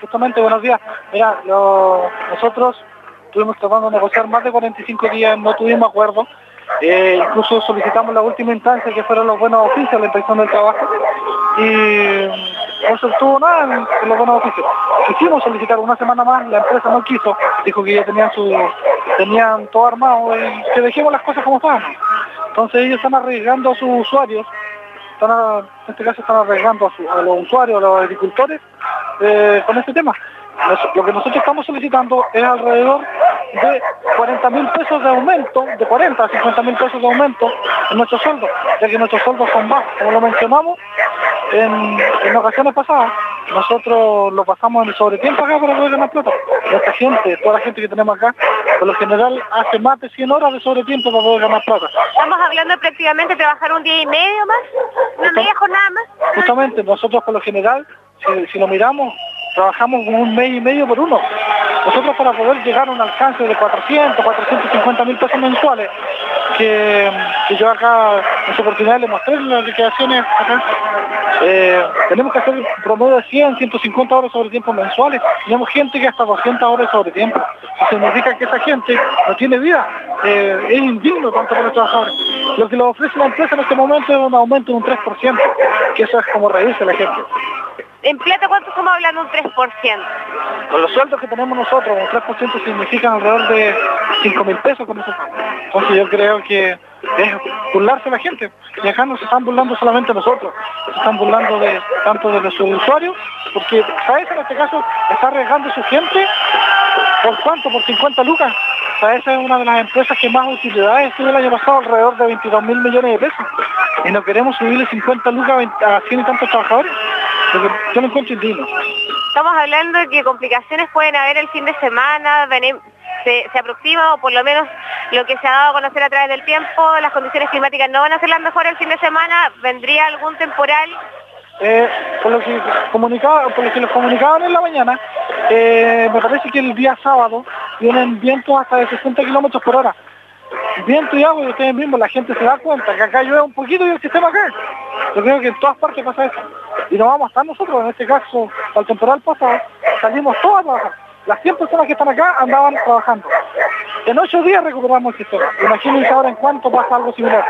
justamente buenos días. Mira, nosotros estuvimos tratando de negociar más de 45 días, no tuvimos acuerdo. Eh, incluso solicitamos la última instancia que fueron los buenos oficios, la inspección del trabajo, y no se obtuvo nada en, los buenos oficios. Quisimos solicitar una semana más, la empresa no quiso, dijo que ya tenían su, tenían todo armado y que dejemos las cosas como estaban. Entonces ellos están arriesgando a sus usuarios, están en este caso están arriesgando a, los usuarios, a los agricultores, eh, con este tema. Lo que nosotros estamos solicitando es alrededor de 40 mil pesos de aumento, de 40 a 50 mil pesos de aumento en nuestros sueldos, ya que nuestros sueldos son bajos, como lo mencionamos en, ocasiones pasadas. Nosotros lo pasamos en el sobretiempo acá para poder ganar plata. Esta gente, toda la gente que tenemos acá, por lo general hace más de 100 horas de sobretiempo para poder ganar plata. Estamos hablando de prácticamente trabajar un día y medio más, una media jornada más. Justamente, nosotros por lo general, si lo miramos, trabajamos un mes y medio por uno. Nosotros para poder llegar a un alcance de 400, 450 mil pesos mensuales, que, yo acá en su oportunidad le mostré las liquidaciones eh, tenemos que hacer promedio de 100, 150 horas sobre tiempo mensuales. Tenemos gente que hasta 200 horas sobre tiempo. Eso significa que esa gente no tiene vida. Eh, es indigno tanto para los trabajadores. Lo que le ofrece la empresa en este momento es un aumento de un 3%, que eso es como reírse la gente. ¿En plata cuánto estamos hablando? Un 3%. Con los sueldos que tenemos nosotros, un 3% significa alrededor de 5 mil pesos con eso. Entonces yo creo que es burlarse la gente. Y acá no se están burlando solamente nosotros, se están burlando tanto de los usuarios, porque ¿sabes? En este caso está arriesgando su gente, ¿por cuánto? Por 50 lucas. esa es una de las empresas que más utilidades tuvo el año pasado, alrededor de 22 mil millones de pesos. Y no queremos subirle 50 lucas a 100 y tantos trabajadores yo no encuentro indigno. Estamos hablando de que complicaciones pueden haber el fin de semana, se, aproxima o por lo menos lo que se ha dado a conocer a través del tiempo, las condiciones climáticas no van a ser las mejores el fin de semana, vendría algún temporal. Eh, por, lo que comunicaba, por lo que les comunicaban en la mañana, eh, me parece que el día sábado vienen vientos hasta de 60 kilómetros por hora. Viento y agua y ustedes mismos, la gente se da cuenta que acá llueve un poquito y el sistema acá. Yo creo que en todas partes pasa eso. Y no vamos a estar nosotros, en este caso, al temporal pasado, salimos todos a trabajar. Las 100 personas que están acá andaban trabajando. En ocho días recuperamos el sistema. Imagínense ahora en cuánto pasa algo similar.